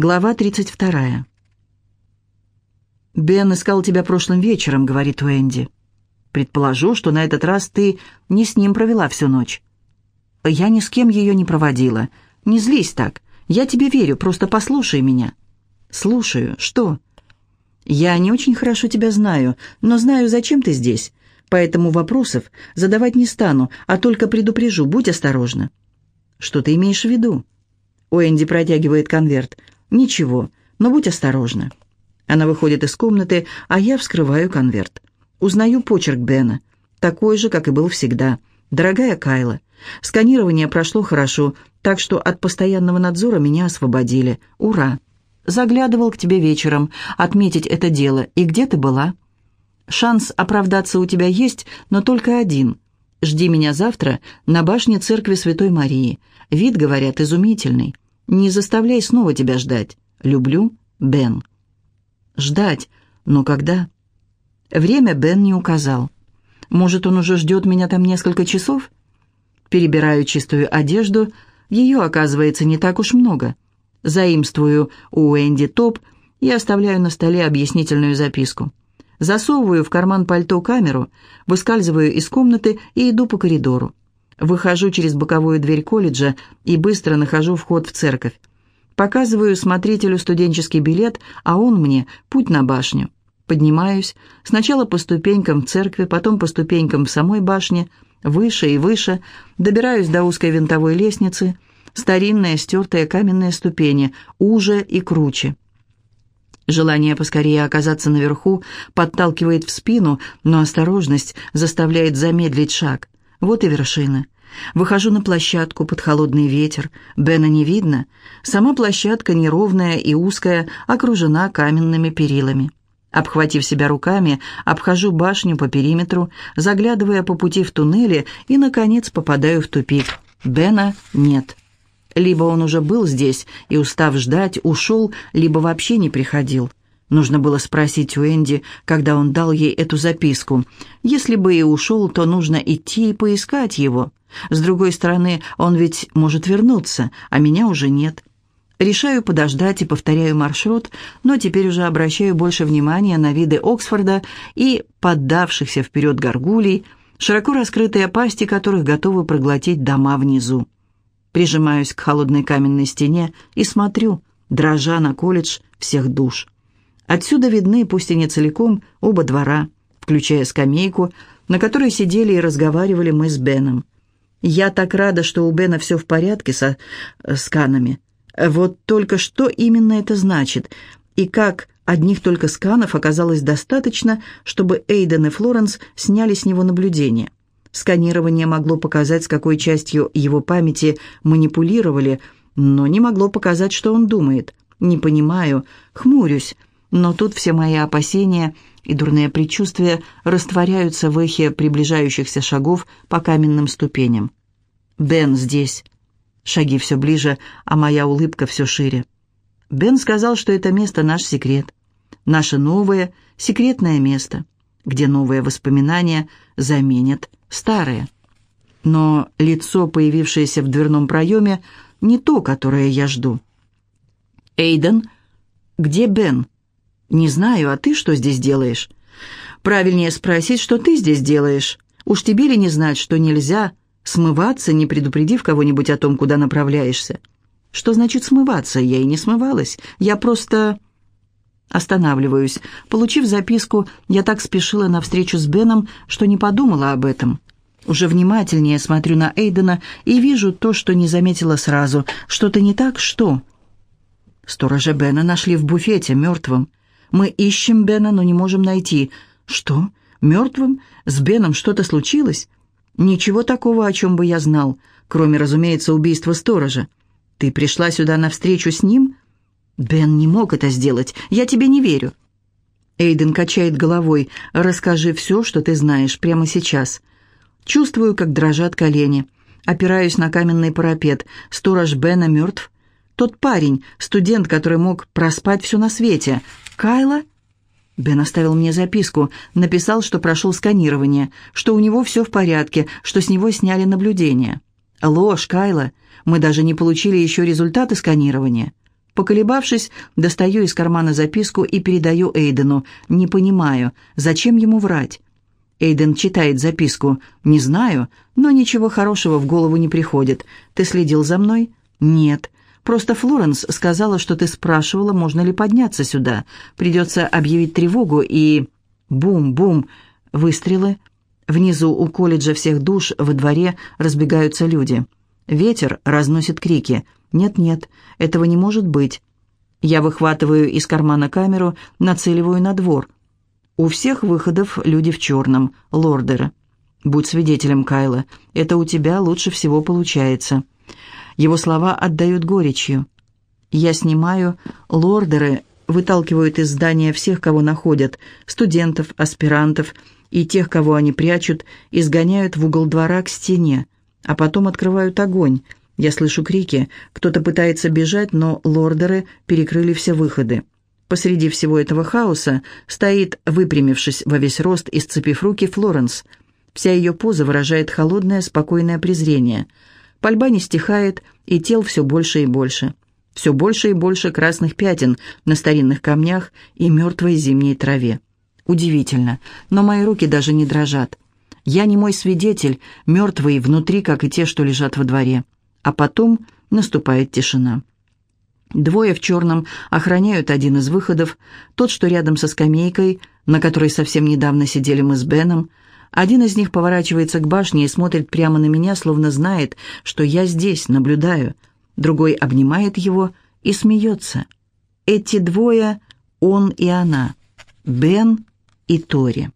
Глава 32. «Бен искал тебя прошлым вечером», — говорит Уэнди. «Предположу, что на этот раз ты не с ним провела всю ночь». «Я ни с кем ее не проводила. Не злись так. Я тебе верю, просто послушай меня». «Слушаю. Что?» «Я не очень хорошо тебя знаю, но знаю, зачем ты здесь. Поэтому вопросов задавать не стану, а только предупрежу, будь осторожна». «Что ты имеешь в виду?» Уэнди протягивает конверт. «Ничего, но будь осторожна». Она выходит из комнаты, а я вскрываю конверт. Узнаю почерк Бена. Такой же, как и был всегда. «Дорогая Кайла, сканирование прошло хорошо, так что от постоянного надзора меня освободили. Ура! Заглядывал к тебе вечером, отметить это дело. И где ты была?» «Шанс оправдаться у тебя есть, но только один. Жди меня завтра на башне церкви Святой Марии. Вид, говорят, изумительный. Не заставляй снова тебя ждать. Люблю, Бен. Ждать? Но когда? Время Бен не указал. Может, он уже ждет меня там несколько часов? Перебираю чистую одежду. Ее, оказывается, не так уж много. Заимствую у Энди топ и оставляю на столе объяснительную записку. Засовываю в карман пальто камеру, выскальзываю из комнаты и иду по коридору. Выхожу через боковую дверь колледжа и быстро нахожу вход в церковь. Показываю смотрителю студенческий билет, а он мне путь на башню. Поднимаюсь, сначала по ступенькам в церкви, потом по ступенькам в самой башне, выше и выше, добираюсь до узкой винтовой лестницы, старинные стертые каменные ступени, уже и круче. Желание поскорее оказаться наверху подталкивает в спину, но осторожность заставляет замедлить шаг. Вот и вершина. Выхожу на площадку под холодный ветер. Бена не видно. Сама площадка неровная и узкая, окружена каменными перилами. Обхватив себя руками, обхожу башню по периметру, заглядывая по пути в туннели и, наконец, попадаю в тупик. Бена нет. Либо он уже был здесь и, устав ждать, ушел, либо вообще не приходил. Нужно было спросить у Энди, когда он дал ей эту записку. Если бы и ушел, то нужно идти и поискать его. С другой стороны, он ведь может вернуться, а меня уже нет. Решаю подождать и повторяю маршрут, но теперь уже обращаю больше внимания на виды Оксфорда и поддавшихся вперед горгулей, широко раскрытые пасти которых готовы проглотить дома внизу. Прижимаюсь к холодной каменной стене и смотрю, дрожа на колледж всех душ. Отсюда видны, пусть и не целиком, оба двора, включая скамейку, на которой сидели и разговаривали мы с Беном. Я так рада, что у Бена все в порядке со э, сканами. Вот только что именно это значит, и как одних только сканов оказалось достаточно, чтобы Эйден и Флоренс сняли с него наблюдение. Сканирование могло показать, с какой частью его памяти манипулировали, но не могло показать, что он думает. Не понимаю, хмурюсь. Но тут все мои опасения и дурные предчувствия растворяются в эхе приближающихся шагов по каменным ступеням. «Бен здесь». Шаги все ближе, а моя улыбка все шире. Бен сказал, что это место наш секрет. Наше новое, секретное место, где новые воспоминания заменят старые. Но лицо, появившееся в дверном проеме, не то, которое я жду. «Эйден, где Бен?» «Не знаю, а ты что здесь делаешь?» «Правильнее спросить, что ты здесь делаешь. Уж тебе ли не знать, что нельзя смываться, не предупредив кого-нибудь о том, куда направляешься?» «Что значит смываться? Я и не смывалась. Я просто...» Останавливаюсь. Получив записку, я так спешила на встречу с Беном, что не подумала об этом. Уже внимательнее смотрю на Эйдена и вижу то, что не заметила сразу. Что-то не так, что? Сторожа Бена нашли в буфете, мертвым. Мы ищем Бена, но не можем найти. Что? Мертвым? С Беном что-то случилось? Ничего такого, о чем бы я знал, кроме, разумеется, убийства сторожа. Ты пришла сюда навстречу с ним? Бен не мог это сделать. Я тебе не верю. Эйден качает головой. Расскажи все, что ты знаешь, прямо сейчас. Чувствую, как дрожат колени. Опираюсь на каменный парапет. Сторож Бена мертв. Тот парень, студент, который мог проспать все на свете. Кайла? Бен оставил мне записку, написал, что прошел сканирование, что у него все в порядке, что с него сняли наблюдение. Ложь, Кайла. Мы даже не получили еще результаты сканирования. Поколебавшись, достаю из кармана записку и передаю Эйдену. Не понимаю, зачем ему врать? Эйден читает записку. «Не знаю, но ничего хорошего в голову не приходит. Ты следил за мной?» «Нет. Просто Флоренс сказала, что ты спрашивала, можно ли подняться сюда. Придется объявить тревогу и...» Бум-бум. Выстрелы. Внизу у колледжа всех душ во дворе разбегаются люди. Ветер разносит крики. «Нет-нет, этого не может быть». Я выхватываю из кармана камеру, нацеливаю на двор. У всех выходов люди в черном, лордеры. Будь свидетелем, Кайла, это у тебя лучше всего получается. Его слова отдают горечью. Я снимаю, лордеры выталкивают из здания всех, кого находят, студентов, аспирантов и тех, кого они прячут, изгоняют в угол двора к стене, а потом открывают огонь. Я слышу крики, кто-то пытается бежать, но лордеры перекрыли все выходы. Посреди всего этого хаоса стоит, выпрямившись во весь рост и сцепив руки, Флоренс. Вся ее поза выражает холодное, спокойное презрение. Пальба не стихает, и тел все больше и больше все больше и больше красных пятен на старинных камнях и мертвой зимней траве. Удивительно, но мои руки даже не дрожат. Я не мой свидетель, мертвый внутри, как и те, что лежат во дворе. А потом наступает тишина. Двое в черном охраняют один из выходов, тот, что рядом со скамейкой, на которой совсем недавно сидели мы с Беном. Один из них поворачивается к башне и смотрит прямо на меня, словно знает, что я здесь, наблюдаю – другой обнимает его и смеется. Эти двое — он и она, Бен и Тори.